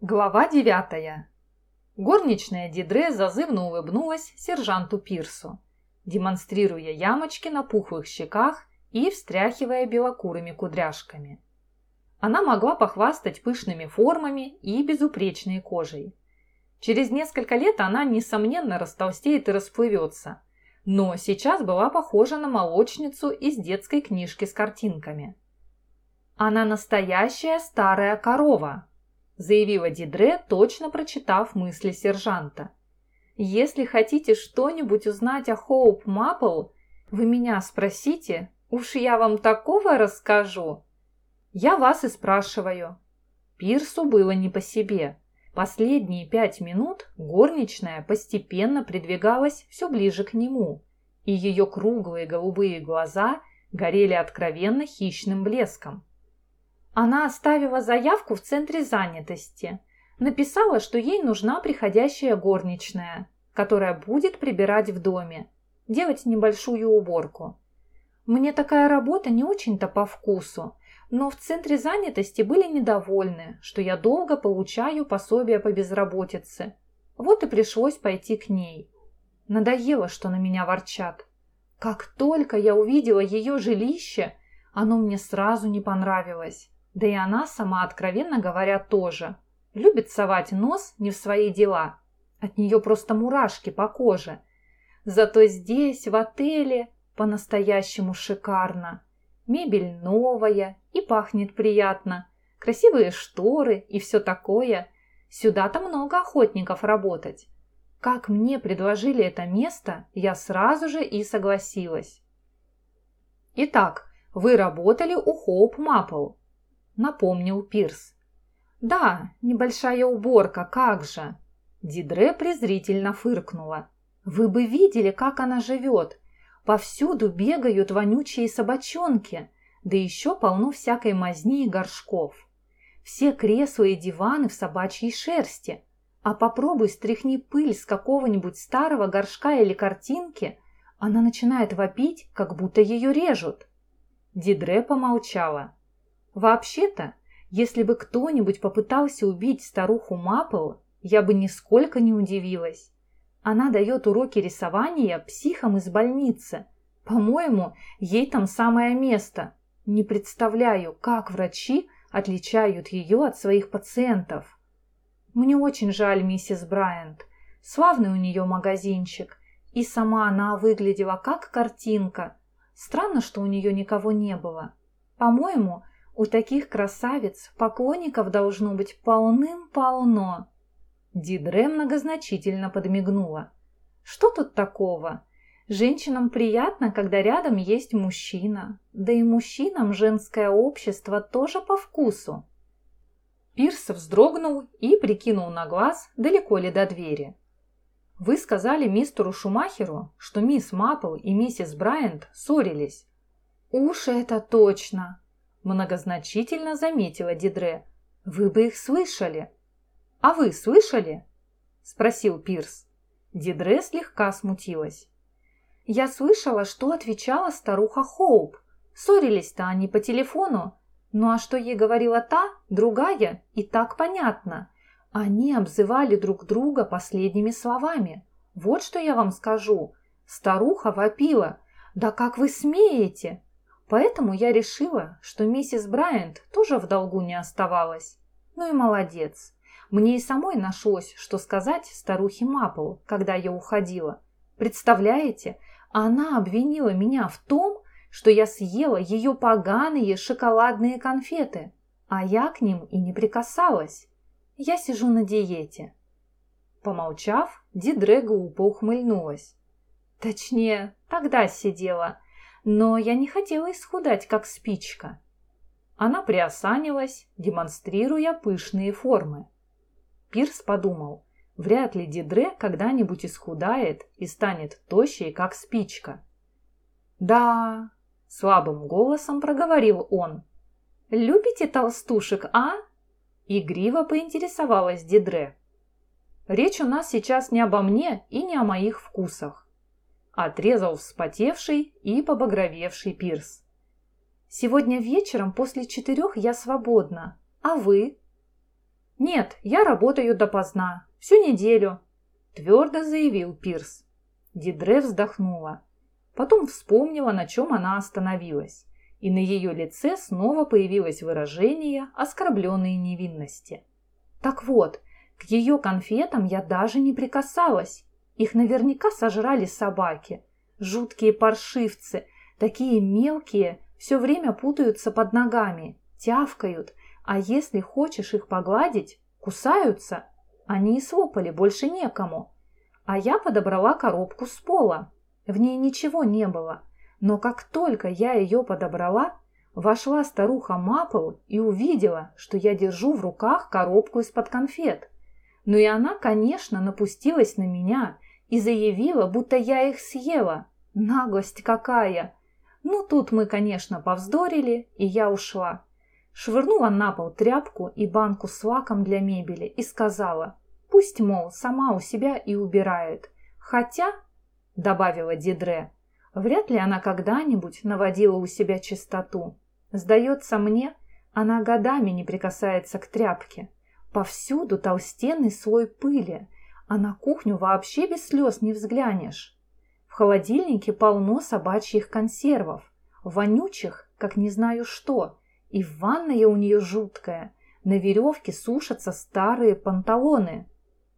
Глава девятая. Горничная Дидре зазывно улыбнулась сержанту Пирсу, демонстрируя ямочки на пухлых щеках и встряхивая белокурыми кудряшками. Она могла похвастать пышными формами и безупречной кожей. Через несколько лет она, несомненно, растолстеет и расплывется, но сейчас была похожа на молочницу из детской книжки с картинками. «Она настоящая старая корова», заявила Дидре, точно прочитав мысли сержанта. «Если хотите что-нибудь узнать о Хоуп Маппл, вы меня спросите, уж я вам такого расскажу». «Я вас и спрашиваю». Пирсу было не по себе. Последние пять минут горничная постепенно придвигалась все ближе к нему, и ее круглые голубые глаза горели откровенно хищным блеском. Она оставила заявку в центре занятости. Написала, что ей нужна приходящая горничная, которая будет прибирать в доме, делать небольшую уборку. Мне такая работа не очень-то по вкусу, но в центре занятости были недовольны, что я долго получаю пособие по безработице. Вот и пришлось пойти к ней. Надоело, что на меня ворчат. Как только я увидела ее жилище, оно мне сразу не понравилось. Да и она сама, откровенно говоря, тоже. Любит совать нос не в свои дела. От нее просто мурашки по коже. Зато здесь, в отеле, по-настоящему шикарно. Мебель новая и пахнет приятно. Красивые шторы и все такое. Сюда-то много охотников работать. Как мне предложили это место, я сразу же и согласилась. Итак, вы работали у Хоуп Маппл напомнил Пирс. «Да, небольшая уборка, как же!» Дидре презрительно фыркнула. «Вы бы видели, как она живет! Повсюду бегают вонючие собачонки, да еще полно всякой мазни и горшков. Все кресла и диваны в собачьей шерсти. А попробуй стряхни пыль с какого-нибудь старого горшка или картинки, она начинает вопить, как будто ее режут». Дидре помолчала. Вообще-то, если бы кто-нибудь попытался убить старуху Маппл, я бы нисколько не удивилась. Она дает уроки рисования психам из больницы. По-моему, ей там самое место. Не представляю, как врачи отличают ее от своих пациентов. Мне очень жаль миссис Брайант. Славный у нее магазинчик. И сама она выглядела как картинка. Странно, что у нее никого не было. По-моему, у таких красавиц поклонников должно быть полным-полно. Дидре многозначительно подмигнула. Что тут такого? Женщинам приятно, когда рядом есть мужчина. Да и мужчинам женское общество тоже по вкусу. Пирс вздрогнул и прикинул на глаз, далеко ли до двери. «Вы сказали мистеру Шумахеру, что мисс Маппл и миссис Брайант ссорились». «Уж это точно!» Многозначительно заметила Дидре. «Вы бы их слышали!» «А вы слышали?» Спросил Пирс. Дидре слегка смутилась. «Я слышала, что отвечала старуха Хоуп. Ссорились-то они по телефону. Ну а что ей говорила та, другая, и так понятно. Они обзывали друг друга последними словами. Вот что я вам скажу. Старуха вопила. «Да как вы смеете? Поэтому я решила, что миссис Брайант тоже в долгу не оставалась. Ну и молодец. Мне и самой нашлось, что сказать старухе Маппл, когда я уходила. Представляете, она обвинила меня в том, что я съела ее поганые шоколадные конфеты, а я к ним и не прикасалась. Я сижу на диете. Помолчав, Дидре глупо ухмыльнулась. Точнее, тогда сидела – но я не хотела исхудать, как спичка. Она приосанилась, демонстрируя пышные формы. Пирс подумал, вряд ли Дидре когда-нибудь исхудает и станет тощей, как спичка. «Да», — слабым голосом проговорил он. «Любите толстушек, а?» Игриво поинтересовалась Дидре. «Речь у нас сейчас не обо мне и не о моих вкусах отрезал вспотевший и побагровевший пирс. «Сегодня вечером после четырех я свободна. А вы?» «Нет, я работаю допоздна, всю неделю», – твердо заявил Пирс. Дидре вздохнула. Потом вспомнила, на чем она остановилась, и на ее лице снова появилось выражение оскорбленной невинности. Так вот, к ее конфетам я даже не прикасалась. Их наверняка сожрали собаки. Жуткие паршивцы, такие мелкие, все время путаются под ногами, тявкают, а если хочешь их погладить, кусаются. Они и слопали, больше некому. А я подобрала коробку с пола. В ней ничего не было. Но как только я ее подобрала, вошла старуха Мапл и увидела, что я держу в руках коробку из-под конфет. Ну и она, конечно, напустилась на меня и заявила, будто я их съела. Наглость какая! Ну, тут мы, конечно, повздорили, и я ушла. Швырнула на пол тряпку и банку с лаком для мебели и сказала, Пусть, мол, сама у себя и убирает. Хотя, — добавила Дидре, — вряд ли она когда-нибудь наводила у себя чистоту. Сдается мне, она годами не прикасается к тряпке. Повсюду толстенный слой пыли, а на кухню вообще без слез не взглянешь. В холодильнике полно собачьих консервов, вонючих, как не знаю что, и ванная у нее жуткая. На веревке сушатся старые панталоны.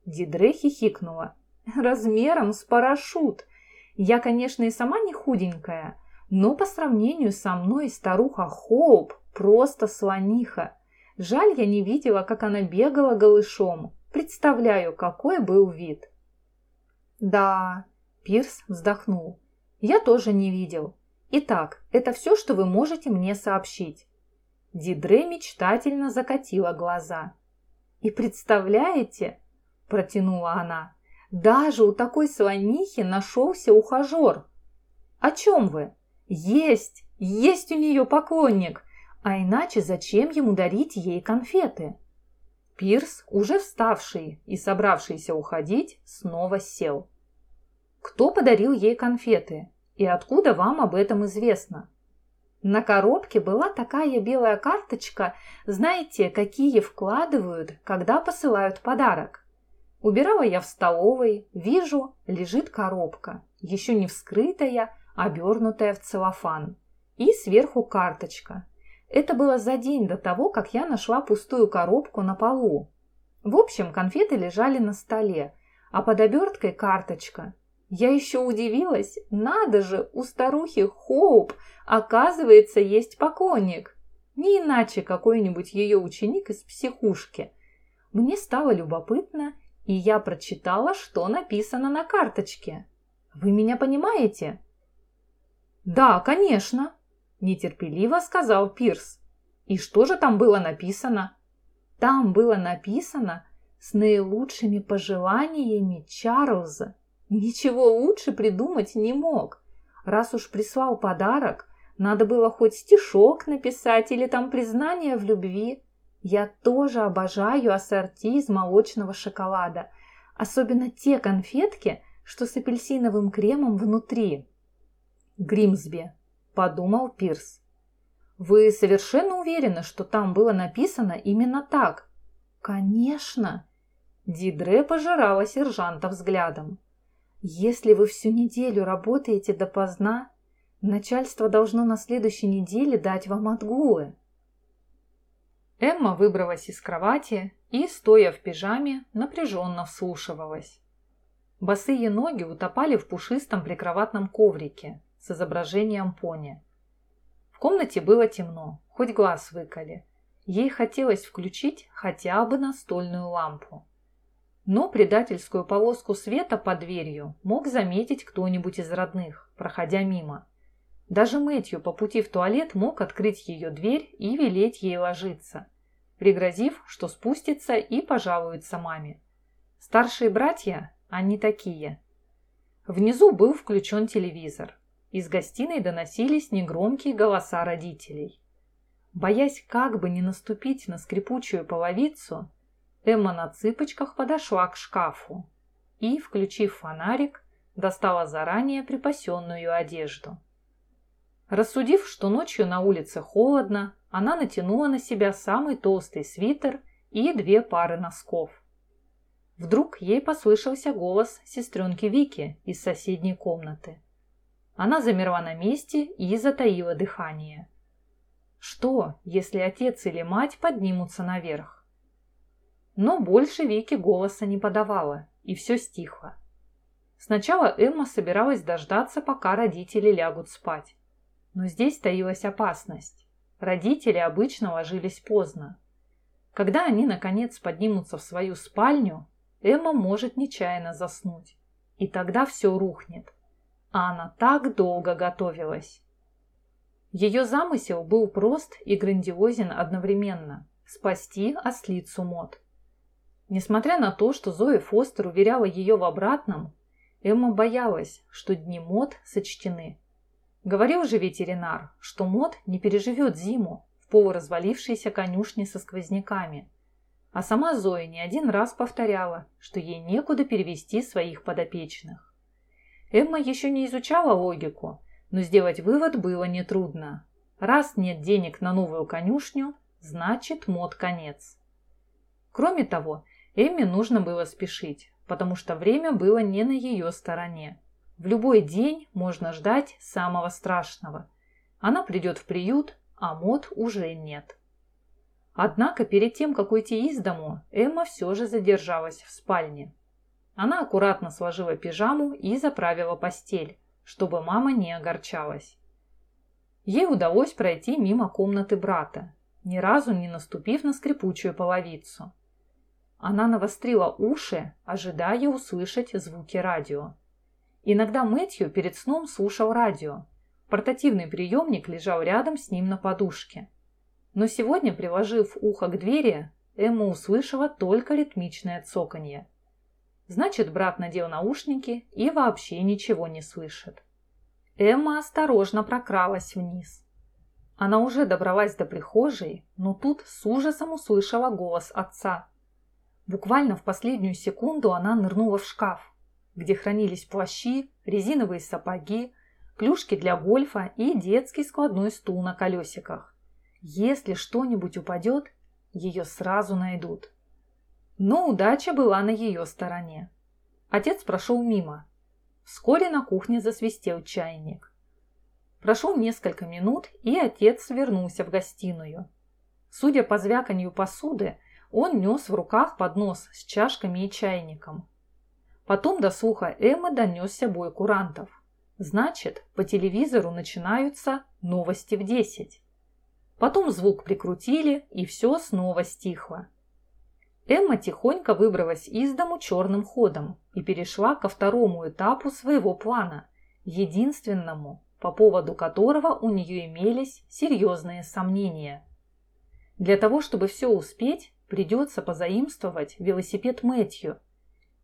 Дидре хихикнула. «Размером с парашют. Я, конечно, и сама не худенькая, но по сравнению со мной старуха Хоуп просто слониха. Жаль, я не видела, как она бегала голышом. Представляю, какой был вид». «Да», – Пирс вздохнул. «Я тоже не видел. Итак, это все, что вы можете мне сообщить». Дидре мечтательно закатила глаза. «И представляете, протянула она. Даже у такой слонихи нашелся ухажер. О чем вы? Есть, есть у нее поклонник. А иначе зачем ему дарить ей конфеты? Пирс, уже вставший и собравшийся уходить, снова сел. Кто подарил ей конфеты? И откуда вам об этом известно? На коробке была такая белая карточка, знаете, какие вкладывают, когда посылают подарок. Убирала я в столовой, вижу, лежит коробка, еще не вскрытая, обернутая в целлофан. И сверху карточка. Это было за день до того, как я нашла пустую коробку на полу. В общем, конфеты лежали на столе, а под оберткой карточка. Я еще удивилась, надо же, у старухи Хоуп, оказывается, есть поклонник. Не иначе какой-нибудь ее ученик из психушки. Мне стало любопытно, и я прочитала, что написано на карточке. Вы меня понимаете? Да, конечно, нетерпеливо сказал Пирс. И что же там было написано? Там было написано с наилучшими пожеланиями Чарльза. Ничего лучше придумать не мог. Раз уж прислал подарок, надо было хоть стишок написать или там признание в любви. Я тоже обожаю ассорти из молочного шоколада, особенно те конфетки, что с апельсиновым кремом внутри. Гримсби, подумал Пирс. Вы совершенно уверены, что там было написано именно так? Конечно. Дидре пожирала сержанта взглядом. Если вы всю неделю работаете допоздна, начальство должно на следующей неделе дать вам отгулы. Эмма выбралась из кровати и, стоя в пижаме, напряженно вслушивалась. Босые ноги утопали в пушистом прикроватном коврике с изображением пони. В комнате было темно, хоть глаз выколи. Ей хотелось включить хотя бы настольную лампу. Но предательскую полоску света под дверью мог заметить кто-нибудь из родных, проходя мимо. Даже Мэтью по пути в туалет мог открыть ее дверь и велеть ей ложиться, пригрозив, что спустится и пожалуется маме. Старшие братья, они такие. Внизу был включен телевизор. Из гостиной доносились негромкие голоса родителей. Боясь как бы не наступить на скрипучую половицу, Эмма на цыпочках подошла к шкафу и, включив фонарик, достала заранее припасенную одежду. Рассудив, что ночью на улице холодно, она натянула на себя самый толстый свитер и две пары носков. Вдруг ей послышался голос сестренки Вики из соседней комнаты. Она замерла на месте и затаила дыхание. Что, если отец или мать поднимутся наверх? Но больше Вики голоса не подавала, и все стихло. Сначала Эмма собиралась дождаться, пока родители лягут спать. Но здесь таилась опасность. Родители обычно ложились поздно. Когда они, наконец, поднимутся в свою спальню, Эмма может нечаянно заснуть. И тогда все рухнет. А так долго готовилась. Ее замысел был прост и грандиозен одновременно – спасти ослицу Мод. Несмотря на то, что Зоя Фостер уверяла ее в обратном, Эмма боялась, что дни Мод сочтены. Говорил же ветеринар, что Мод не переживет зиму в полуразвалившейся конюшне со сквозняками. А сама Зоя не один раз повторяла, что ей некуда перевести своих подопечных. Эмма еще не изучала логику, но сделать вывод было нетрудно. Раз нет денег на новую конюшню, значит мод конец. Кроме того, Эмме нужно было спешить, потому что время было не на ее стороне. В любой день можно ждать самого страшного. Она придет в приют, а мод уже нет. Однако перед тем, как уйти из дому, Эмма все же задержалась в спальне. Она аккуратно сложила пижаму и заправила постель, чтобы мама не огорчалась. Ей удалось пройти мимо комнаты брата, ни разу не наступив на скрипучую половицу. Она навострила уши, ожидая услышать звуки радио. Иногда Мэтью перед сном слушал радио. Портативный приемник лежал рядом с ним на подушке. Но сегодня, приложив ухо к двери, Эмма услышала только ритмичное цоканье. Значит, брат надел наушники и вообще ничего не слышит. Эмма осторожно прокралась вниз. Она уже добралась до прихожей, но тут с ужасом услышала голос отца. Буквально в последнюю секунду она нырнула в шкаф, где хранились плащи, резиновые сапоги, клюшки для гольфа и детский складной стул на колесиках. Если что-нибудь упадет, ее сразу найдут. Но удача была на ее стороне. Отец прошел мимо. Вскоре на кухне засвистел чайник. Прошло несколько минут, и отец вернулся в гостиную. Судя по звяканью посуды, он нес в руках поднос с чашками и чайником. Потом до слуха Эммы донесся бой курантов. Значит, по телевизору начинаются новости в десять. Потом звук прикрутили, и все снова стихло. Эмма тихонько выбралась из дому черным ходом и перешла ко второму этапу своего плана, единственному, по поводу которого у нее имелись серьезные сомнения. Для того, чтобы все успеть, Придется позаимствовать велосипед Мэтью.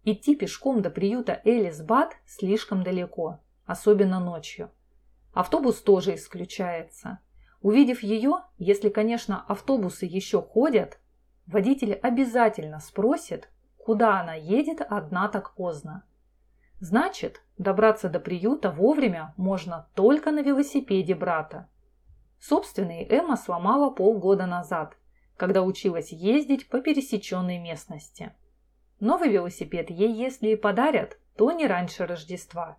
Идти пешком до приюта Элис Бат слишком далеко, особенно ночью. Автобус тоже исключается. Увидев ее, если, конечно, автобусы еще ходят, водитель обязательно спросит, куда она едет одна так поздно. Значит, добраться до приюта вовремя можно только на велосипеде брата. Собственный Эмма сломала полгода назад – когда училась ездить по пересеченной местности. Новый велосипед ей, если и подарят, то не раньше Рождества.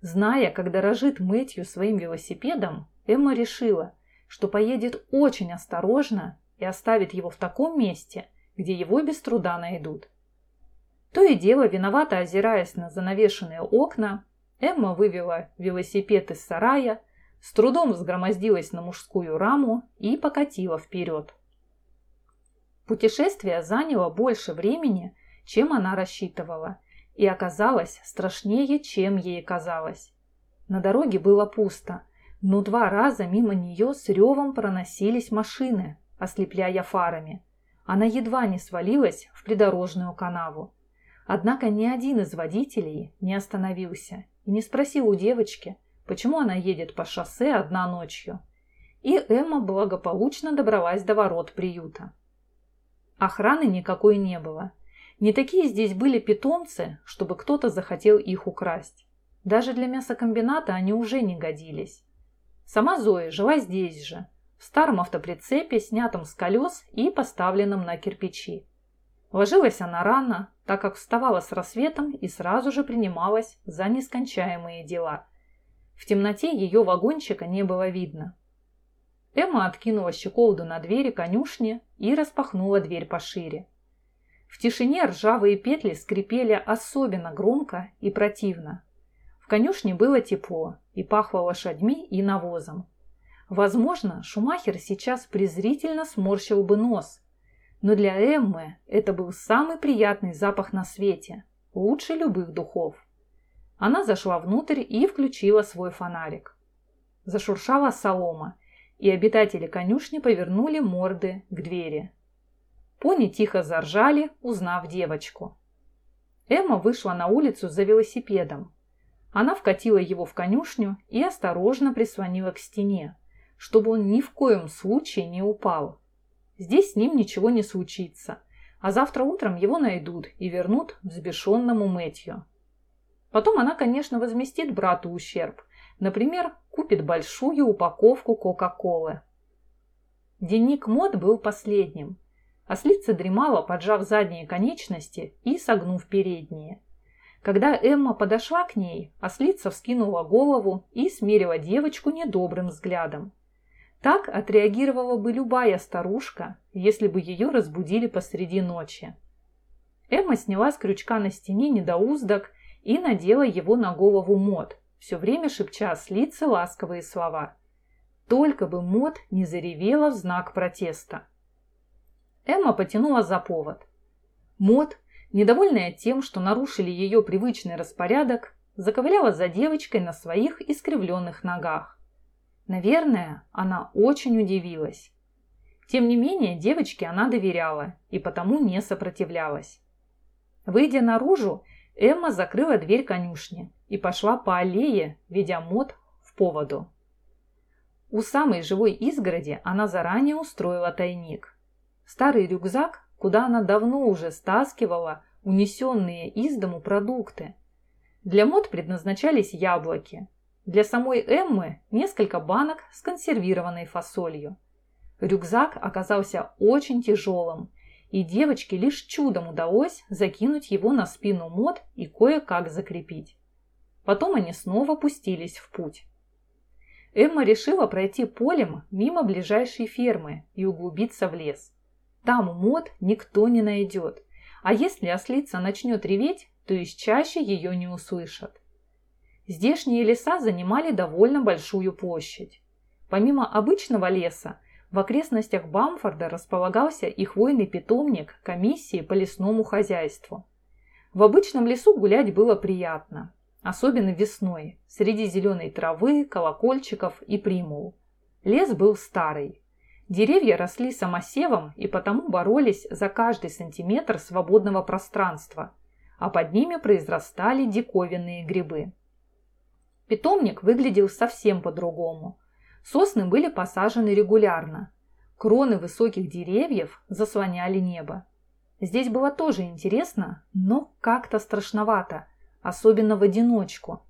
Зная, как дорожит Мэтью своим велосипедом, Эмма решила, что поедет очень осторожно и оставит его в таком месте, где его без труда найдут. То и дело, виновато озираясь на занавешенные окна, Эмма вывела велосипед из сарая, с трудом взгромоздилась на мужскую раму и покатила вперед. Путешествие заняло больше времени, чем она рассчитывала, и оказалось страшнее, чем ей казалось. На дороге было пусто, но два раза мимо нее с ревом проносились машины, ослепляя фарами. Она едва не свалилась в придорожную канаву. Однако ни один из водителей не остановился и не спросил у девочки, почему она едет по шоссе одна ночью. И Эмма благополучно добралась до ворот приюта. Охраны никакой не было. Не такие здесь были питомцы, чтобы кто-то захотел их украсть. Даже для мясокомбината они уже не годились. Сама Зоя жила здесь же, в старом автоприцепе, снятом с колес и поставленном на кирпичи. Ложилась она рано, так как вставала с рассветом и сразу же принималась за нескончаемые дела. В темноте ее вагончика не было видно. Эмма откинула щеколду на двери конюшни и распахнула дверь пошире. В тишине ржавые петли скрипели особенно громко и противно. В конюшне было тепло и пахло лошадьми и навозом. Возможно, Шумахер сейчас презрительно сморщил бы нос, но для Эммы это был самый приятный запах на свете, лучше любых духов. Она зашла внутрь и включила свой фонарик. Зашуршала солома, и обитатели конюшни повернули морды к двери. Пони тихо заржали, узнав девочку. Эмма вышла на улицу за велосипедом. Она вкатила его в конюшню и осторожно прислонила к стене, чтобы он ни в коем случае не упал. Здесь с ним ничего не случится, а завтра утром его найдут и вернут взбешенному Мэтью. Потом она, конечно, возместит брату ущерб. Например, купит большую упаковку Кока-Колы. Денник Мод был последним. Ослица дремала, поджав задние конечности и согнув передние. Когда Эмма подошла к ней, ослица вскинула голову и смерила девочку недобрым взглядом. Так отреагировала бы любая старушка, если бы ее разбудили посреди ночи. Эмма сняла с крючка на стене недоуздок и надела его на голову Мод, все время шепча ослице ласковые слова. Только бы Мод не заревела в знак протеста. Эмма потянула за повод. Мод, недовольная тем, что нарушили ее привычный распорядок, заковыляла за девочкой на своих искривленных ногах. Наверное, она очень удивилась. Тем не менее, девочке она доверяла и потому не сопротивлялась. Выйдя наружу, Эмма закрыла дверь конюшни и пошла по аллее, ведя мод в поводу. У самой живой изгороди она заранее устроила тайник. Старый рюкзак, куда она давно уже стаскивала унесенные из дому продукты. Для мод предназначались яблоки, для самой Эммы несколько банок с консервированной фасолью. Рюкзак оказался очень тяжелым, и девочке лишь чудом удалось закинуть его на спину мод и кое-как закрепить. Потом они снова пустились в путь. Эмма решила пройти полем мимо ближайшей фермы и углубиться в лес. Там мод никто не найдет, а если ослица начнет реветь, то из чаще ее не услышат. Здешние леса занимали довольно большую площадь. Помимо обычного леса, в окрестностях Бамфорда располагался и хвойный питомник комиссии по лесному хозяйству. В обычном лесу гулять было приятно, особенно весной, среди зеленой травы, колокольчиков и примул. Лес был старый. Деревья росли самосевом и потому боролись за каждый сантиметр свободного пространства, а под ними произрастали диковинные грибы. Питомник выглядел совсем по-другому. Сосны были посажены регулярно. Кроны высоких деревьев заслоняли небо. Здесь было тоже интересно, но как-то страшновато, особенно в одиночку.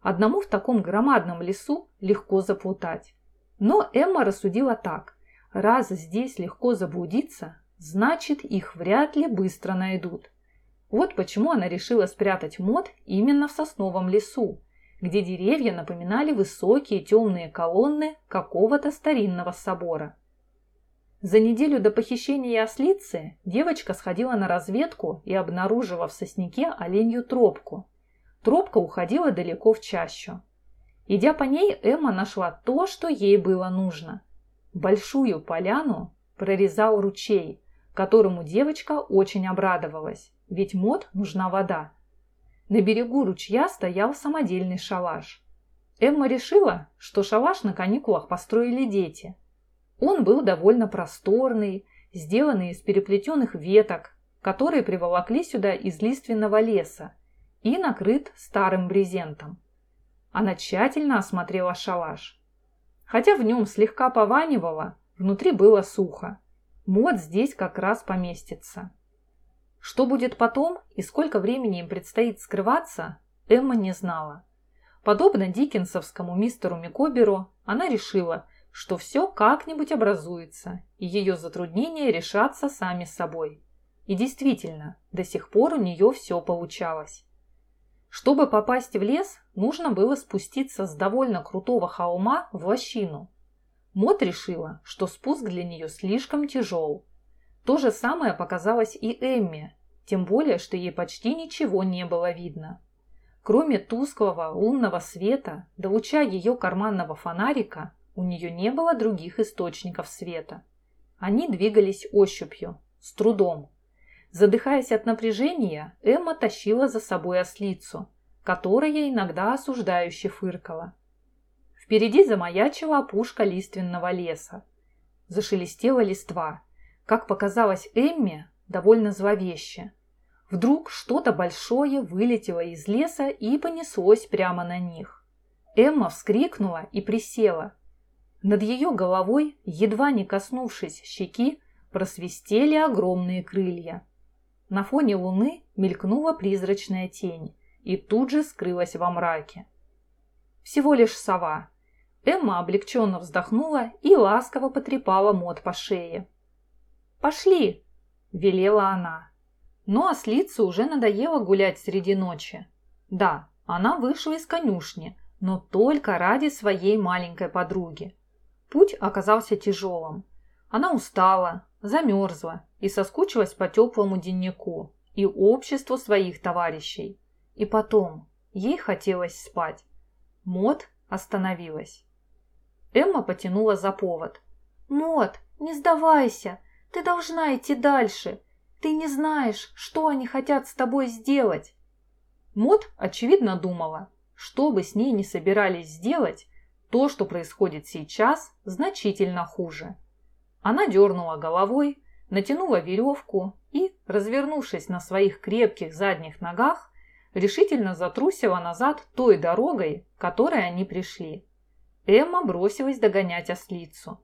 Одному в таком громадном лесу легко заплутать. Но Эмма рассудила так. Раз здесь легко заблудиться, значит их вряд ли быстро найдут. Вот почему она решила спрятать мод именно в сосновом лесу, где деревья напоминали высокие темные колонны какого-то старинного собора. За неделю до похищения ослицы девочка сходила на разведку и обнаружила в сосняке оленью тропку. Тропка уходила далеко в чащу. Идя по ней, Эмма нашла то, что ей было нужно. Большую поляну прорезал ручей, которому девочка очень обрадовалась, ведь мод нужна вода. На берегу ручья стоял самодельный шалаш. Эмма решила, что шалаш на каникулах построили дети. Он был довольно просторный, сделанный из переплетенных веток, которые приволокли сюда из лиственного леса, и накрыт старым брезентом. Она тщательно осмотрела шалаш. Хотя в нем слегка пованивало, внутри было сухо. Мод здесь как раз поместится. Что будет потом и сколько времени им предстоит скрываться, Эмма не знала. Подобно диккенсовскому мистеру Микоберу, она решила, что все как-нибудь образуется, и ее затруднения решатся сами собой. И действительно, до сих пор у нее все получалось. Чтобы попасть в лес, нужно было спуститься с довольно крутого холма в лощину. Мот решила, что спуск для нее слишком тяжел. То же самое показалось и Эмме, тем более, что ей почти ничего не было видно. Кроме тусклого лунного света, до луча ее карманного фонарика, у нее не было других источников света. Они двигались ощупью, с трудом, Задыхаясь от напряжения, Эмма тащила за собой ослицу, которая иногда осуждающе фыркала. Впереди замаячила опушка лиственного леса. Зашелестела листва. Как показалось Эмме, довольно зловеще. Вдруг что-то большое вылетело из леса и понеслось прямо на них. Эмма вскрикнула и присела. Над ее головой, едва не коснувшись щеки, просвистели огромные крылья. На фоне луны мелькнула призрачная тень и тут же скрылась во мраке. Всего лишь сова. Эмма облегченно вздохнула и ласково потрепала Мот по шее. «Пошли!» – велела она. Но ослице уже надоело гулять среди ночи. Да, она вышла из конюшни, но только ради своей маленькой подруги. Путь оказался тяжелым. Она устала, замерзла и соскучилась по теплому деннику и обществу своих товарищей. И потом ей хотелось спать. Мод остановилась. Эмма потянула за повод. «Мод, не сдавайся! Ты должна идти дальше! Ты не знаешь, что они хотят с тобой сделать!» Мод, очевидно, думала, что бы с ней не собирались сделать, то, что происходит сейчас, значительно хуже. Она дернула головой, натянула веревку и, развернувшись на своих крепких задних ногах, решительно затрусила назад той дорогой, которой они пришли. Эмма бросилась догонять ослицу.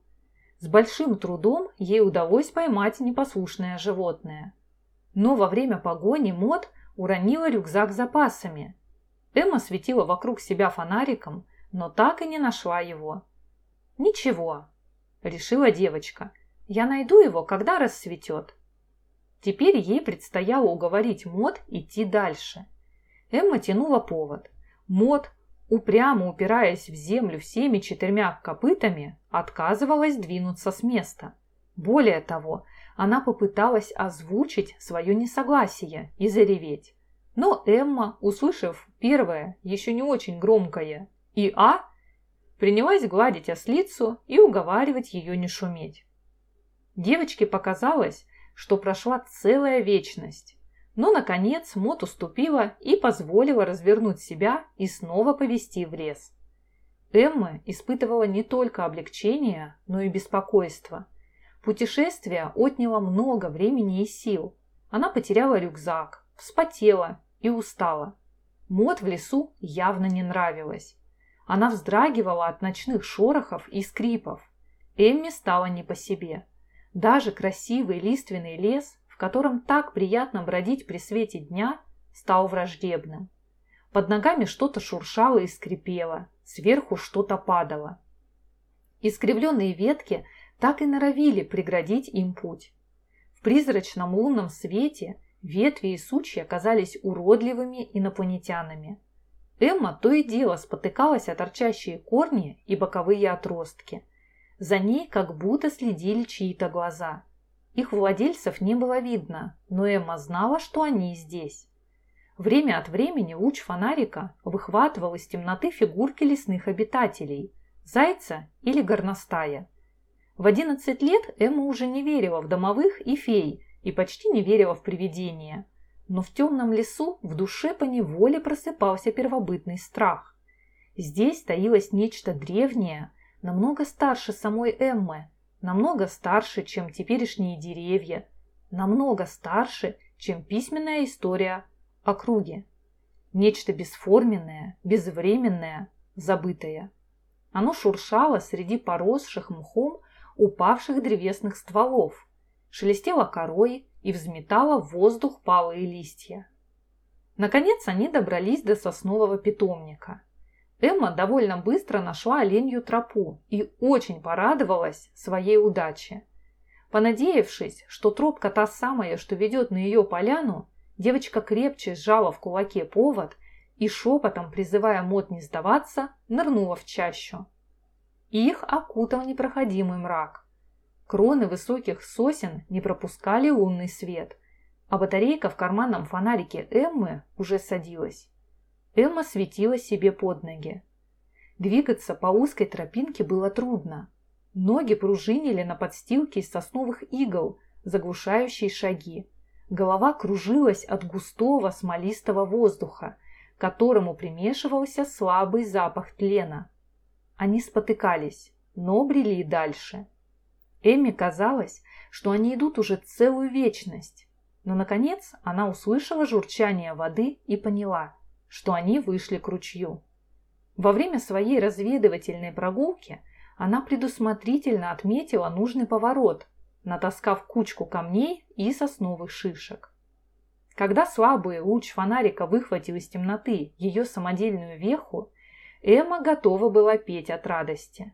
С большим трудом ей удалось поймать непослушное животное. Но во время погони Мот уронила рюкзак с запасами. Эмма светила вокруг себя фонариком, но так и не нашла его. «Ничего, решила девочка. Я найду его, когда рассветет. Теперь ей предстояло уговорить Мод идти дальше. Эмма тянула повод. Мод, упрямо упираясь в землю всеми четырьмя копытами, отказывалась двинуться с места. Более того, она попыталась озвучить свое несогласие и зареветь. Но Эмма, услышав первое, еще не очень громкое «И А», принялась гладить ослицу и уговаривать ее не шуметь. Девочке показалось, что прошла целая вечность. Но, наконец, Мот уступила и позволила развернуть себя и снова повести в лес. Эмма испытывала не только облегчение, но и беспокойство. Путешествие отняло много времени и сил. Она потеряла рюкзак, вспотела и устала. Мот в лесу явно не нравилось. Она вздрагивала от ночных шорохов и скрипов. Эмме стало не по себе. Даже красивый лиственный лес, в котором так приятно бродить при свете дня, стал враждебным. Под ногами что-то шуршало и скрипело, сверху что-то падало. Искривленные ветки так и норовили преградить им путь. В призрачном лунном свете ветви и сучья казались уродливыми инопланетянами. Эмма то и дело спотыкалась о торчащие корни и боковые отростки. За ней как будто следили чьи-то глаза. Их владельцев не было видно, но Эмма знала, что они здесь. Время от времени луч фонарика выхватывал из темноты фигурки лесных обитателей – зайца или горностая. В 11 лет Эмма уже не верила в домовых и фей и почти не верила в привидения – но в темном лесу в душе поневоле просыпался первобытный страх. Здесь таилось нечто древнее, намного старше самой Эммы, намного старше, чем теперешние деревья, намного старше, чем письменная история округи. Нечто бесформенное, безвременное, забытое. Оно шуршало среди поросших мхом упавших древесных стволов, шелестело корой и взметала в воздух палые листья. Наконец они добрались до соснового питомника. Эмма довольно быстро нашла оленью тропу и очень порадовалась своей удаче. Понадеявшись, что тропка та самая, что ведет на ее поляну, девочка крепче сжала в кулаке повод и шепотом, призывая Мот не сдаваться, нырнула в чащу. Их окутал непроходимый мрак. Кроны высоких сосен не пропускали лунный свет, а батарейка в карманном фонарике Эммы уже садилась. Эмма светила себе под ноги. Двигаться по узкой тропинке было трудно. Ноги пружинили на подстилке из сосновых игл, заглушающей шаги. Голова кружилась от густого смолистого воздуха, которому примешивался слабый запах тлена. Они спотыкались, но брели дальше. Эмме казалось, что они идут уже целую вечность. Но, наконец, она услышала журчание воды и поняла, что они вышли к ручью. Во время своей разведывательной прогулки она предусмотрительно отметила нужный поворот, натаскав кучку камней и сосновых шишек. Когда слабый луч фонарика выхватил из темноты ее самодельную веху, Эмма готова была петь от радости.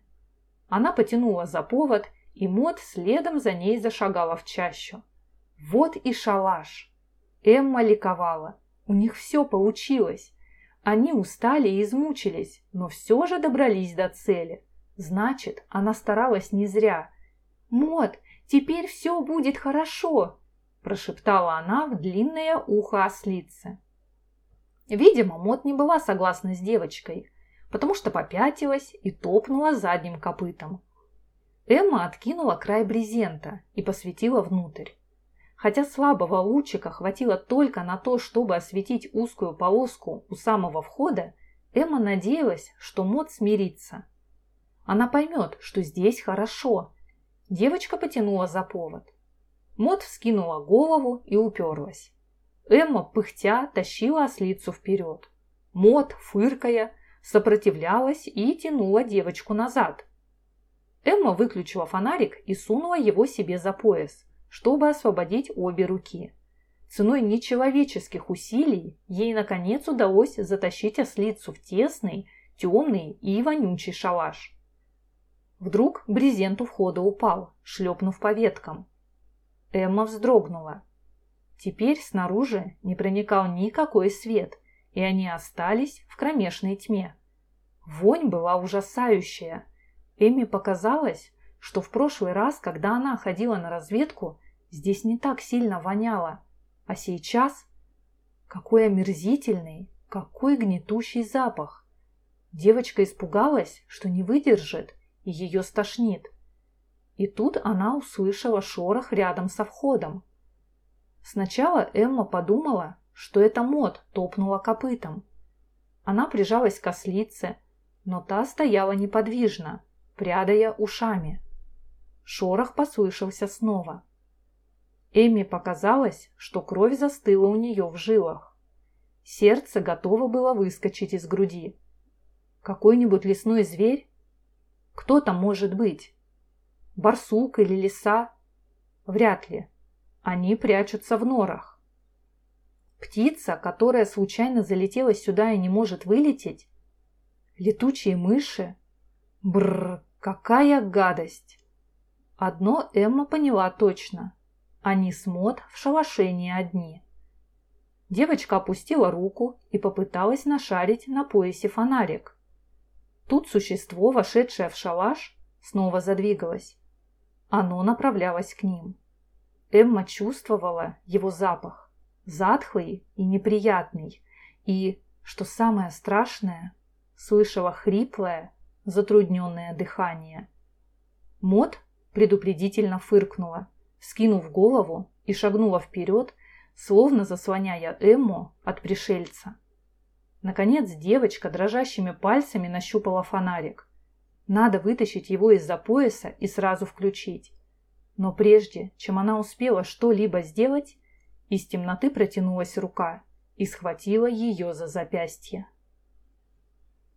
Она потянула за повод, и Мот следом за ней зашагала в чащу. Вот и шалаш. Эмма ликовала. У них все получилось. Они устали и измучились, но все же добрались до цели. Значит, она старалась не зря. «Мот, теперь все будет хорошо!» – прошептала она в длинное ухо ослицы. Видимо, Мот не была согласна с девочкой, потому что попятилась и топнула задним копытом. Эмма откинула край брезента и посветила внутрь. Хотя слабого лучика хватило только на то, чтобы осветить узкую полоску у самого входа, Эмма надеялась, что Мот смирится. Она поймет, что здесь хорошо. Девочка потянула за повод. Мот вскинула голову и уперлась. Эмма, пыхтя, тащила ослицу вперед. Мот, фыркая, сопротивлялась и тянула девочку назад. Эмма выключила фонарик и сунула его себе за пояс чтобы освободить обе руки. Ценой нечеловеческих усилий ей наконец удалось затащить ослицу в тесный, темный и вонючий шалаш. Вдруг брезент у входа упал, шлепнув по веткам. Эмма вздрогнула. Теперь снаружи не проникал никакой свет, и они остались в кромешной тьме. Вонь была ужасающая. Эмме показалось, что в прошлый раз, когда она ходила на разведку, здесь не так сильно воняло. А сейчас какой омерзительный, какой гнетущий запах. Девочка испугалась, что не выдержит и ее стошнит. И тут она услышала шорох рядом со входом. Сначала Эмма подумала, что это Мот топнула копытом. Она прижалась к ослице, но та стояла неподвижно, прядая ушами. Шорох послышался снова. Эмме показалось, что кровь застыла у нее в жилах. Сердце готово было выскочить из груди. Какой-нибудь лесной зверь? Кто там может быть? Барсук или лиса? Вряд ли. Они прячутся в норах. Птица, которая случайно залетела сюда и не может вылететь? Летучие мыши? Бррр, какая гадость! Одно Эмма поняла точно. Они с Мот в шалаше не одни. Девочка опустила руку и попыталась нашарить на поясе фонарик. Тут существо, вошедшее в шалаш, снова задвигалось. Оно направлялось к ним. Эмма чувствовала его запах, затхлый и неприятный, и, что самое страшное, слышала хриплое, затрудненное дыхание. Мот предупредительно фыркнула, скинув голову и шагнула вперед, словно заслоняя Эмму от пришельца. Наконец девочка дрожащими пальцами нащупала фонарик. Надо вытащить его из-за пояса и сразу включить. Но прежде, чем она успела что-либо сделать, из темноты протянулась рука и схватила ее за запястье.